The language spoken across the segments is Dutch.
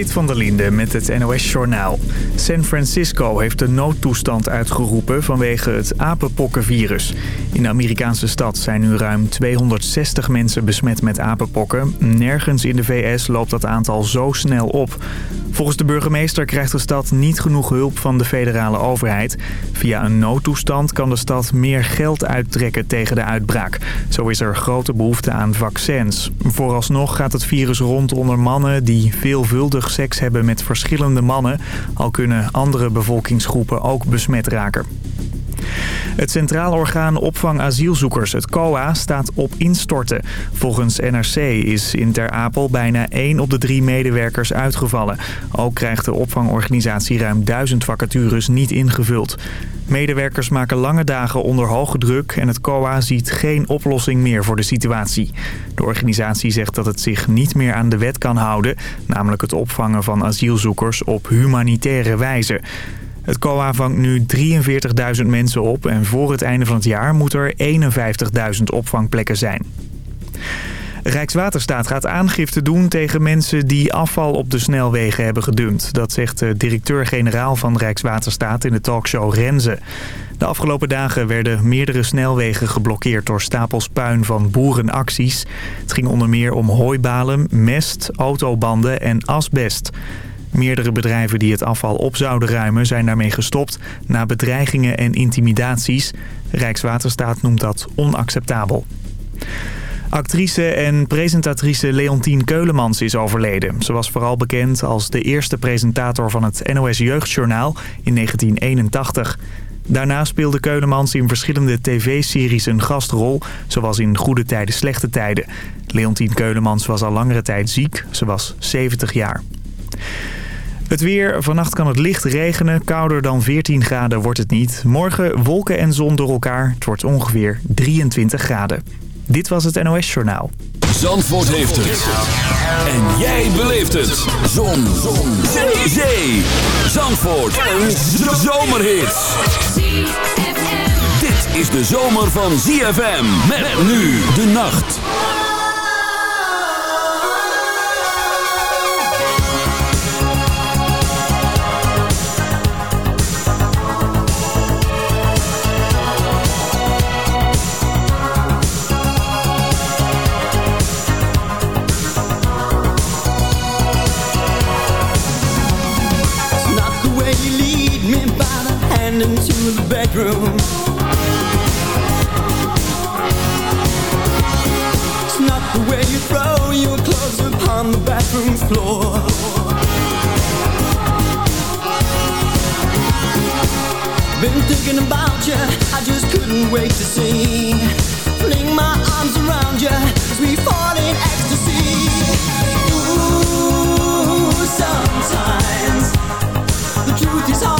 Sit van der Linde met het NOS-journaal. San Francisco heeft de noodtoestand uitgeroepen vanwege het apenpokkenvirus. In de Amerikaanse stad zijn nu ruim 260 mensen besmet met apenpokken. Nergens in de VS loopt dat aantal zo snel op. Volgens de burgemeester krijgt de stad niet genoeg hulp van de federale overheid. Via een noodtoestand kan de stad meer geld uittrekken tegen de uitbraak. Zo is er grote behoefte aan vaccins. Vooralsnog gaat het virus rond onder mannen die veelvuldig seks hebben met verschillende mannen. Al kunnen andere bevolkingsgroepen ook besmet raken. Het Centraal Orgaan Opvang Asielzoekers, het COA, staat op instorten. Volgens NRC is in Ter Apel bijna 1 op de 3 medewerkers uitgevallen. Ook krijgt de opvangorganisatie ruim 1000 vacatures niet ingevuld. Medewerkers maken lange dagen onder hoge druk en het COA ziet geen oplossing meer voor de situatie. De organisatie zegt dat het zich niet meer aan de wet kan houden, namelijk het opvangen van asielzoekers op humanitaire wijze. Het COA vangt nu 43.000 mensen op en voor het einde van het jaar moet er 51.000 opvangplekken zijn. Rijkswaterstaat gaat aangifte doen tegen mensen die afval op de snelwegen hebben gedumpt. Dat zegt de directeur-generaal van Rijkswaterstaat in de talkshow Renze. De afgelopen dagen werden meerdere snelwegen geblokkeerd door stapels puin van boerenacties. Het ging onder meer om hooibalen, mest, autobanden en asbest. Meerdere bedrijven die het afval op zouden ruimen zijn daarmee gestopt... na bedreigingen en intimidaties. Rijkswaterstaat noemt dat onacceptabel. Actrice en presentatrice Leontien Keulemans is overleden. Ze was vooral bekend als de eerste presentator van het NOS Jeugdjournaal in 1981. Daarna speelde Keulemans in verschillende tv-series een gastrol, zoals in Goede Tijden, Slechte Tijden. Leontien Keulemans was al langere tijd ziek. Ze was 70 jaar. Het weer. Vannacht kan het licht regenen. Kouder dan 14 graden wordt het niet. Morgen wolken en zon door elkaar. Het wordt ongeveer 23 graden. Dit was het NOS Journaal. Zandvoort heeft het. En jij beleeft het. Zon. zon. Zee. Zee. Zandvoort. Een zomerhit. Dit is de zomer van ZFM. Met nu de nacht. The bathroom floor. Been thinking about you, I just couldn't wait to see. Fling my arms around you as we fall in ecstasy. Ooh, sometimes the truth is harder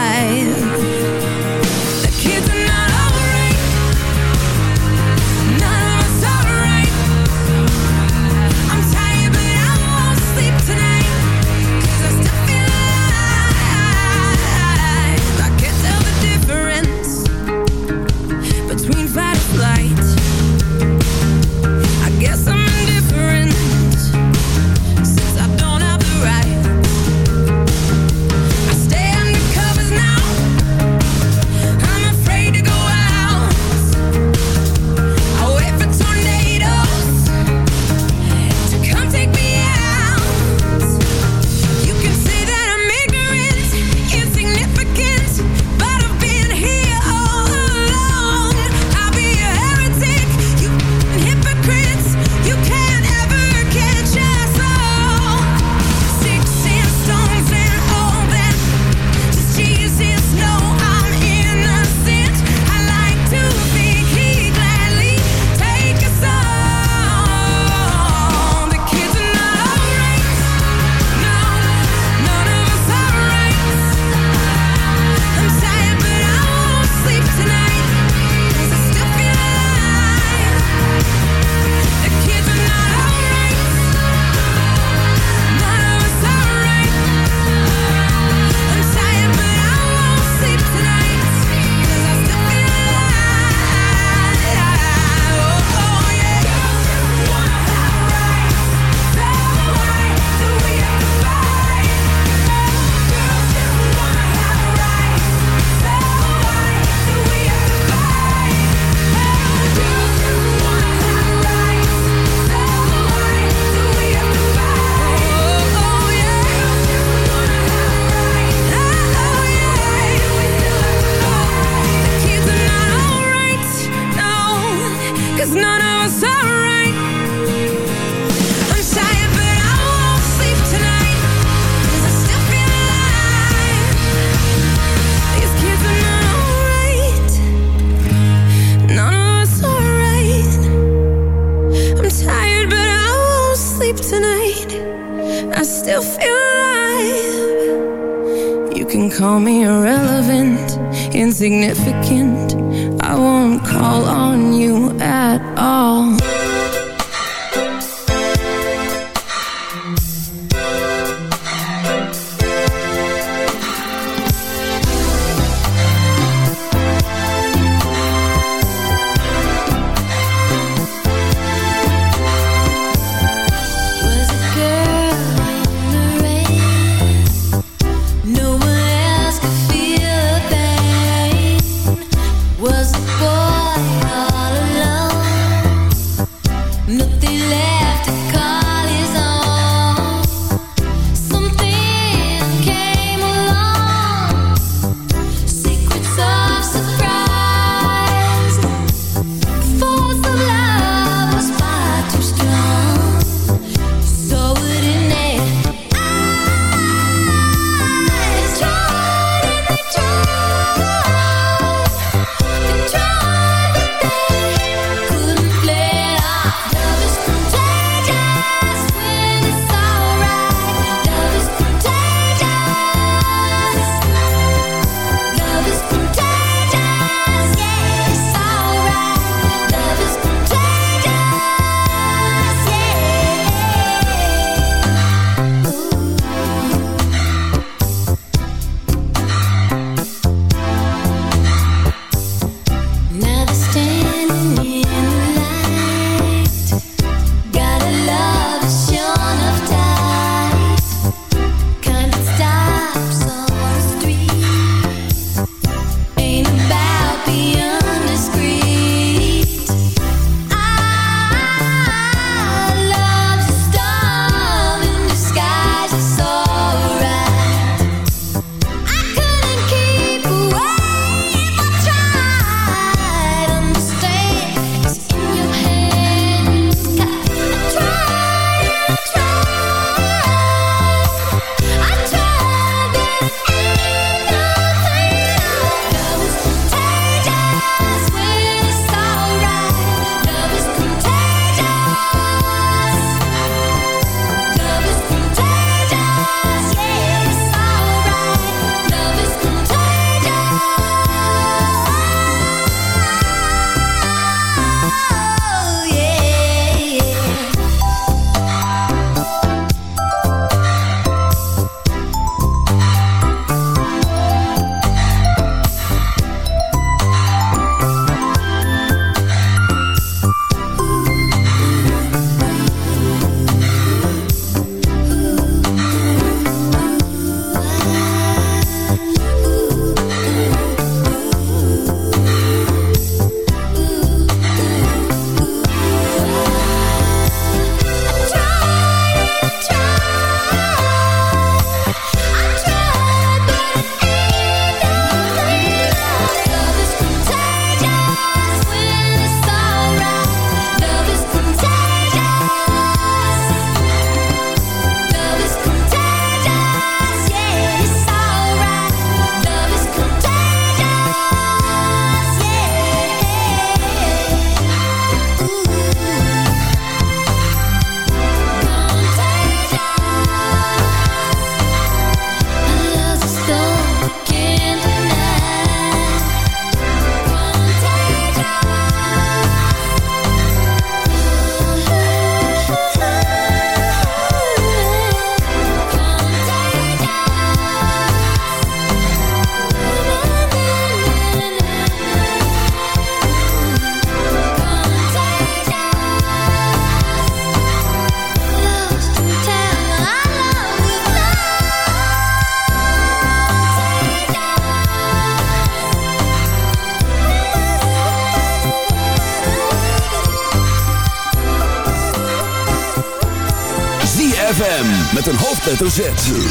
significant hoofdletter.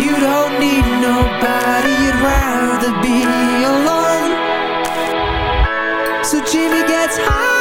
You don't need nobody, you'd rather be alone. So Jimmy gets high.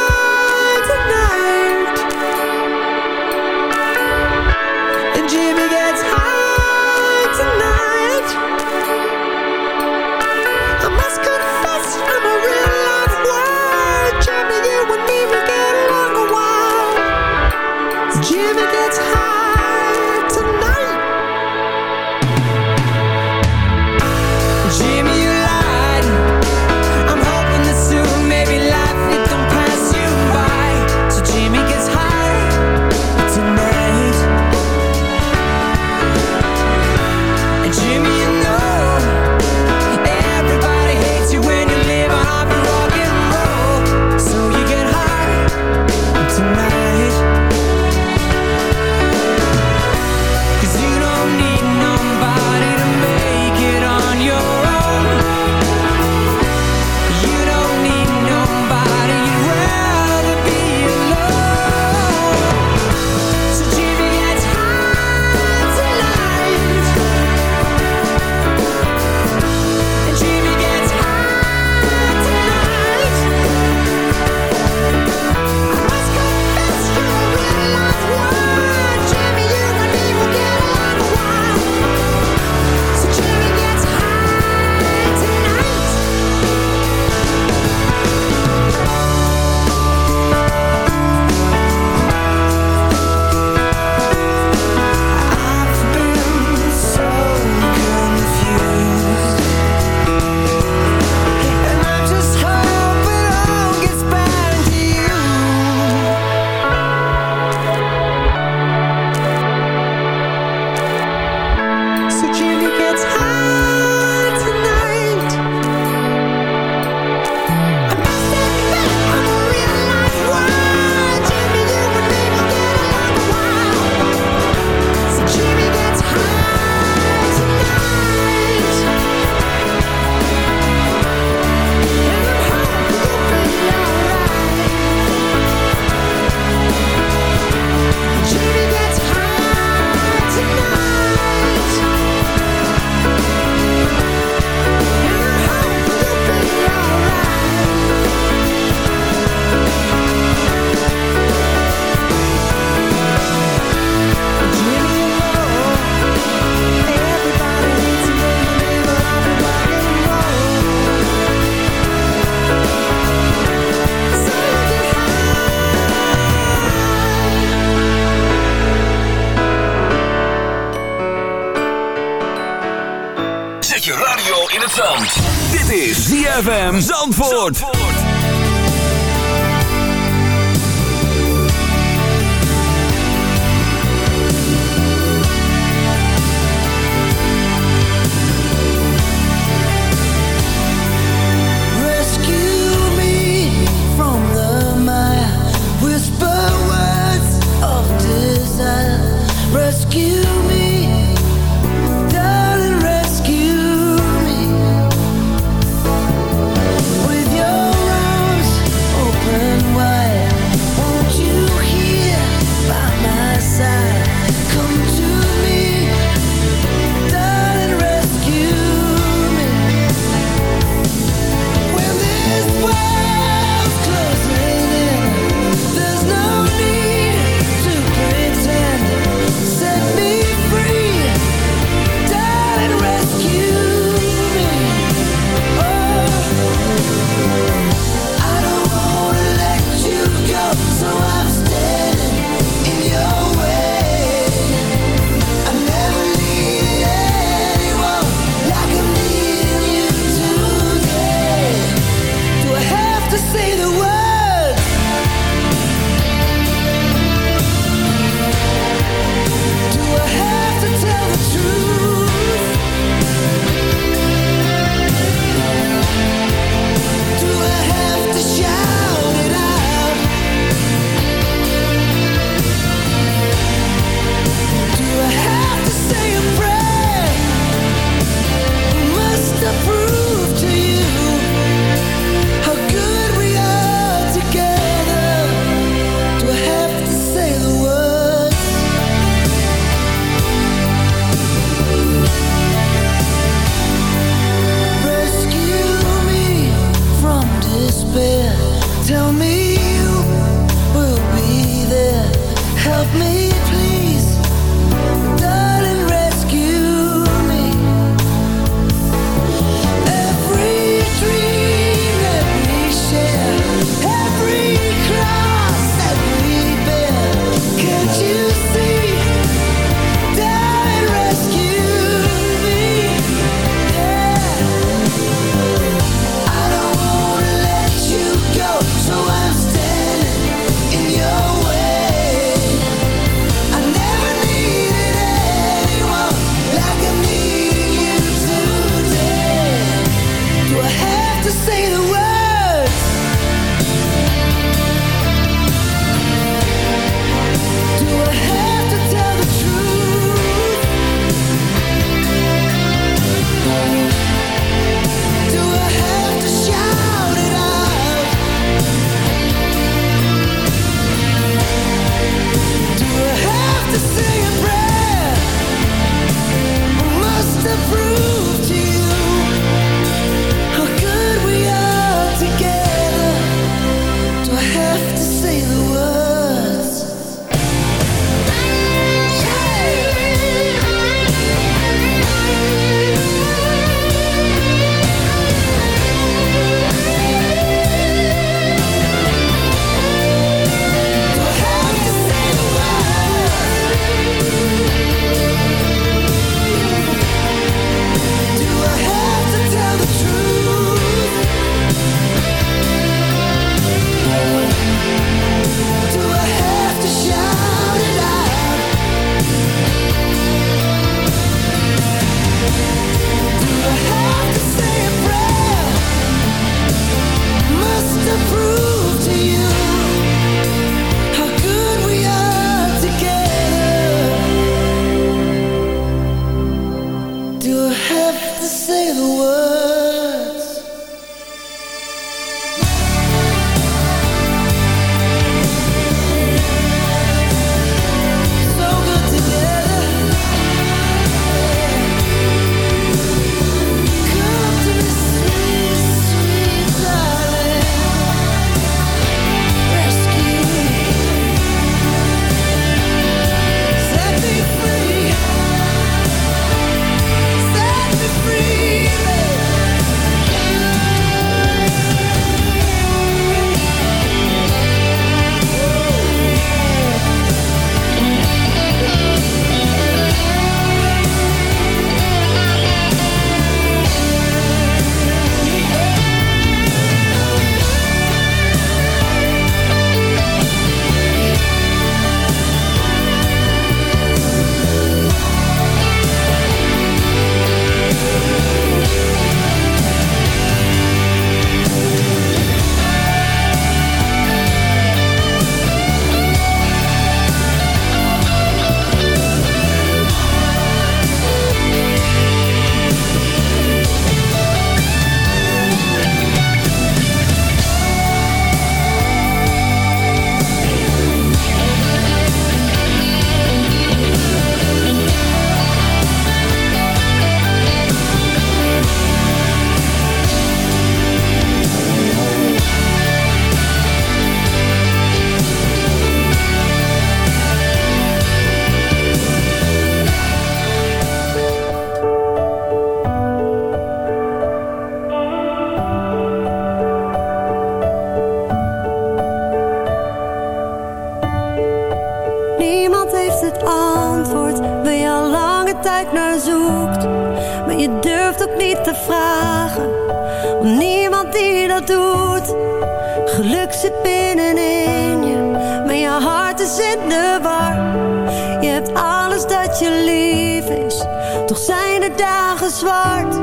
Dagen zwart.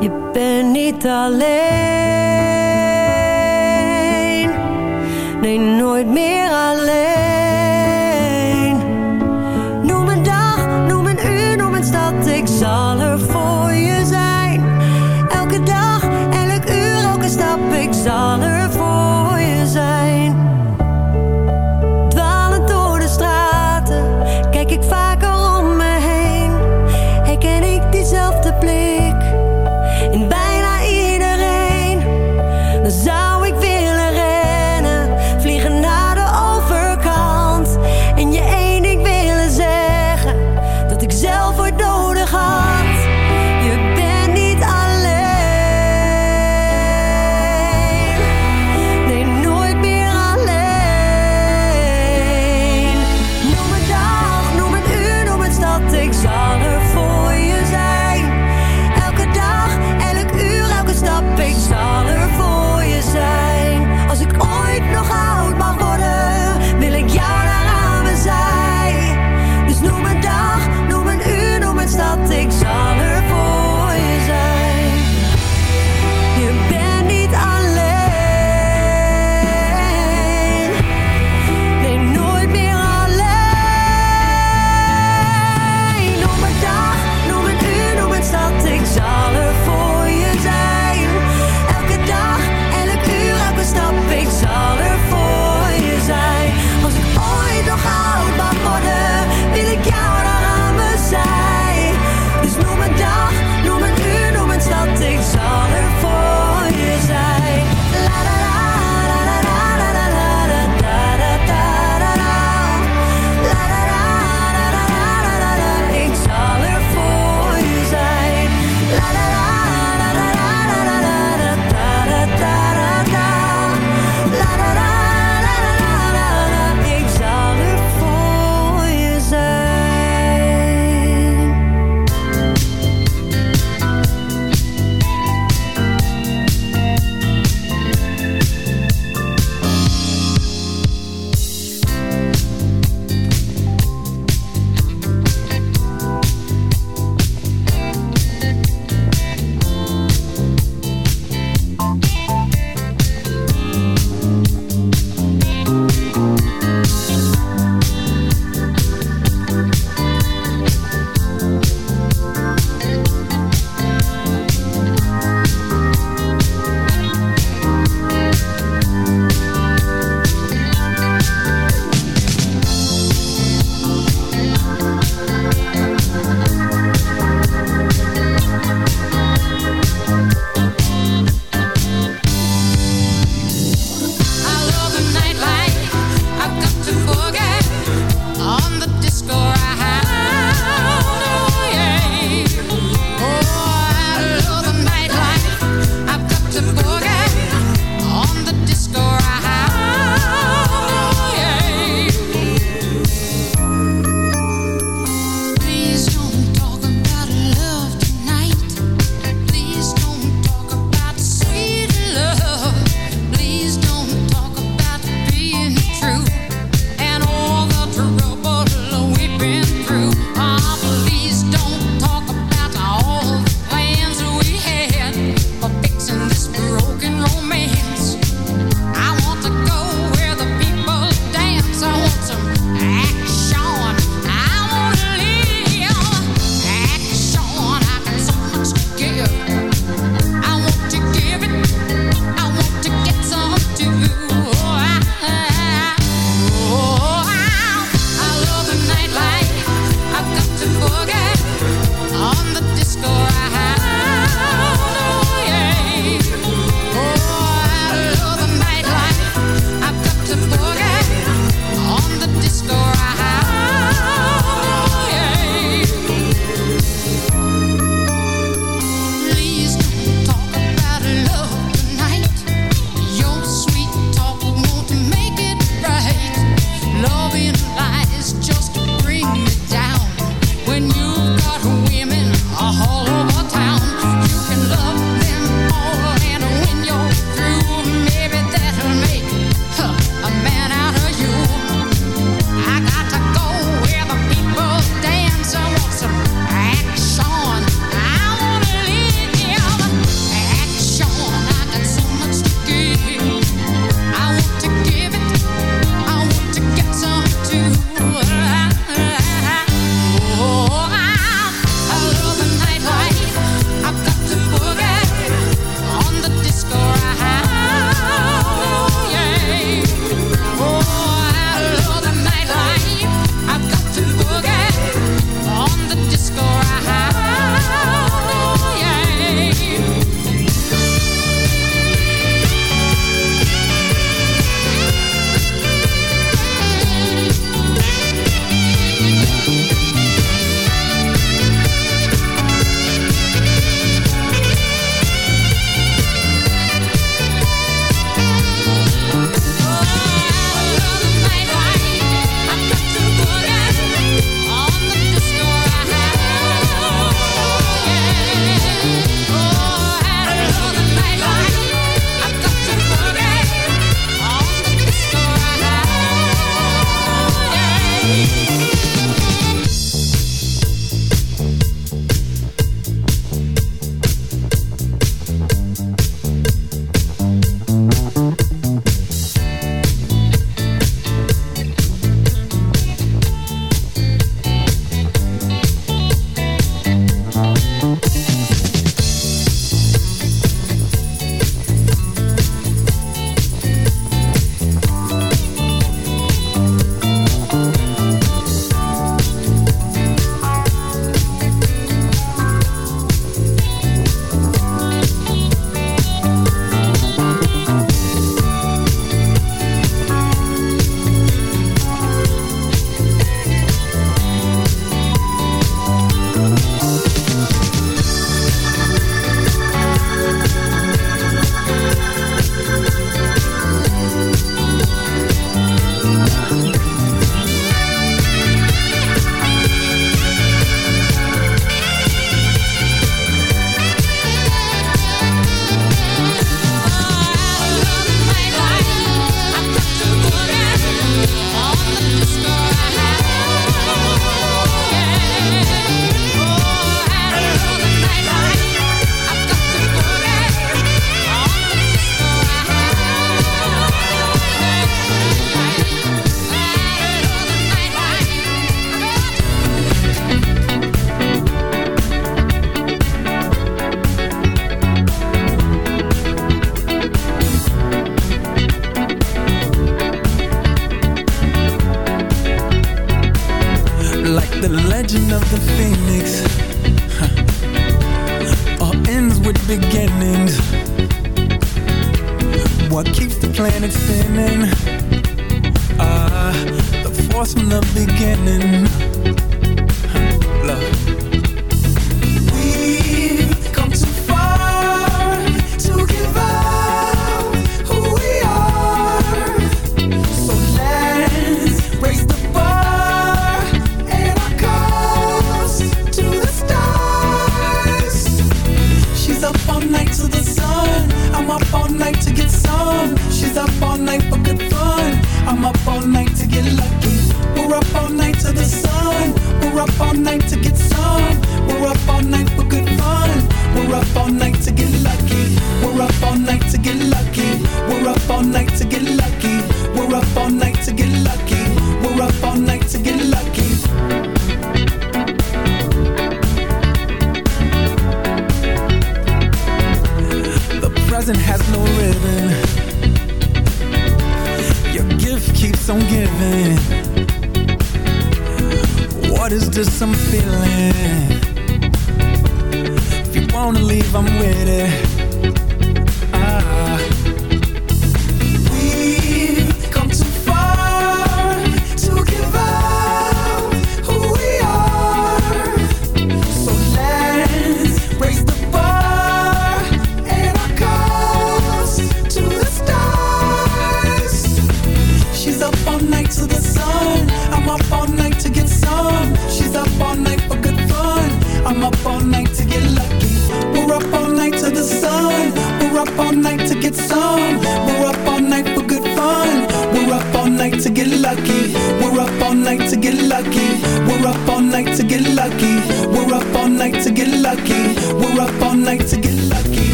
Je bent niet alleen, nee nooit meer alleen. zal er voor je zijn. Elke dag, elk uur, elke stap, ik zal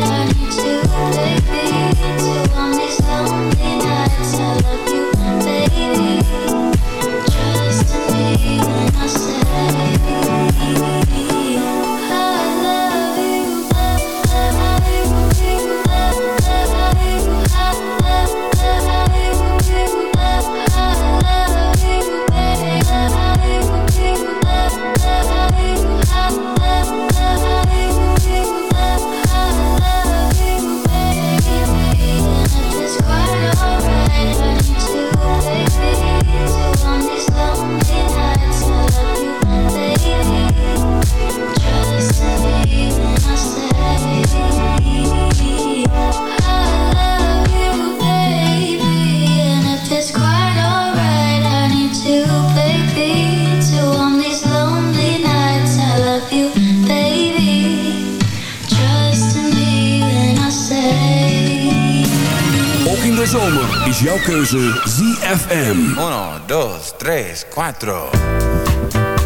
light. 3, 4.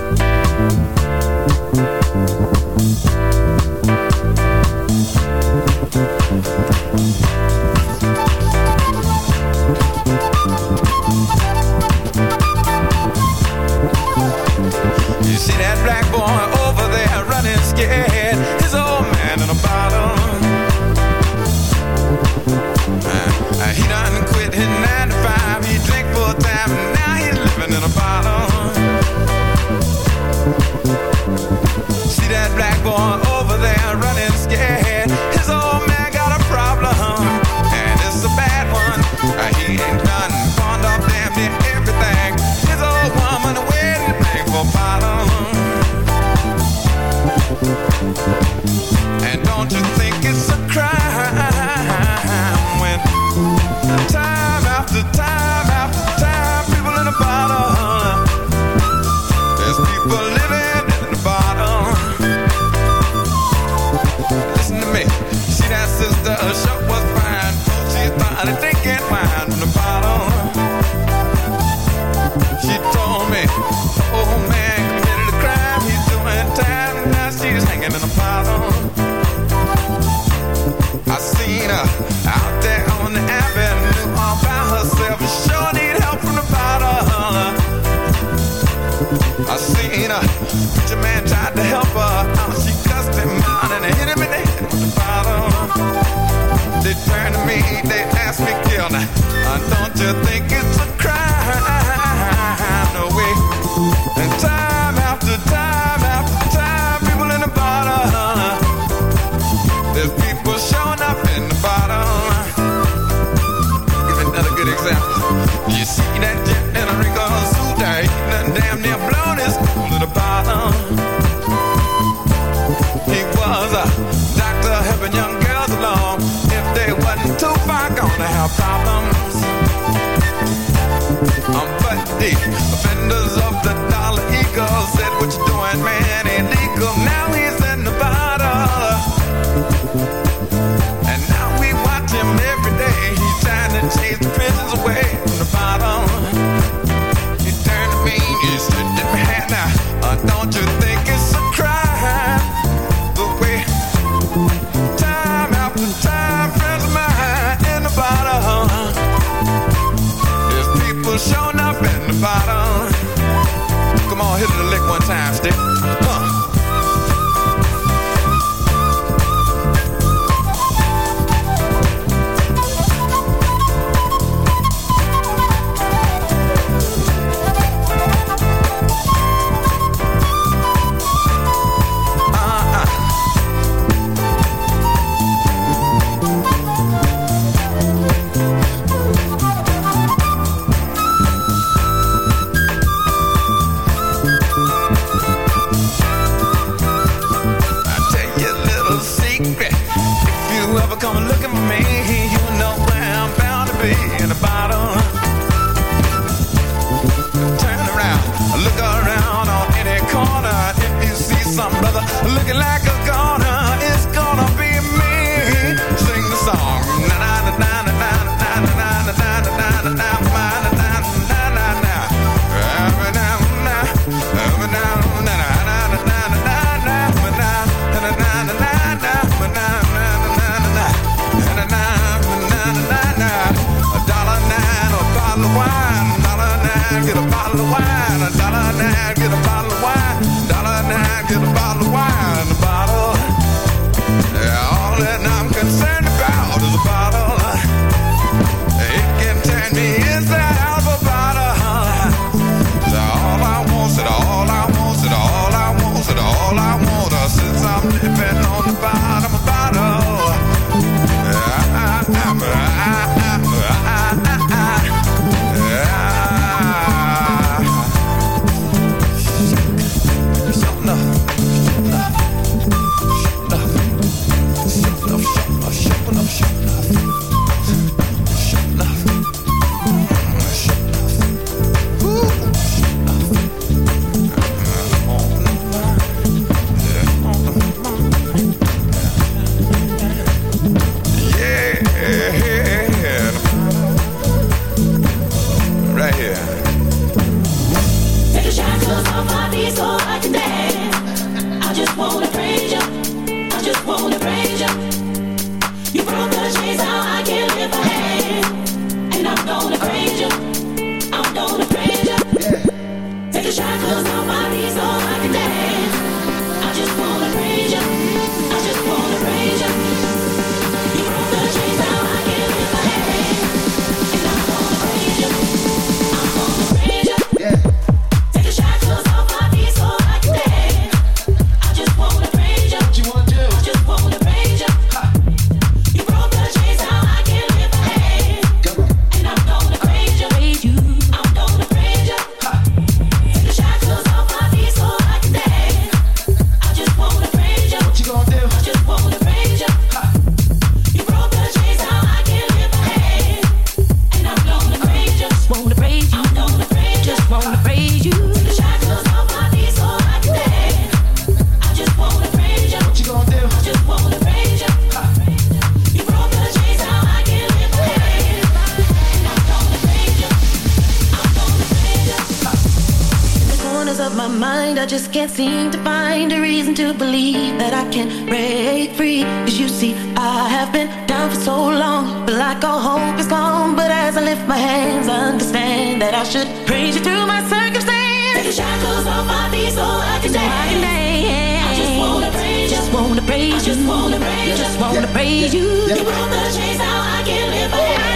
Cause you see, I have been down for so long. But like all hope is gone. But as I lift my hands, I understand that I should praise you through my circumstance. Take the shackles off my feet so I can dance. I, can dance. Just wanna praise you. Just wanna praise you. Just wanna praise you. Just wanna praise you. Yeah, yeah, yeah. You broke the chains, now I can live by.